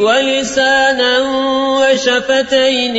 وَلِسَانًا وَشَفَتَيْنِ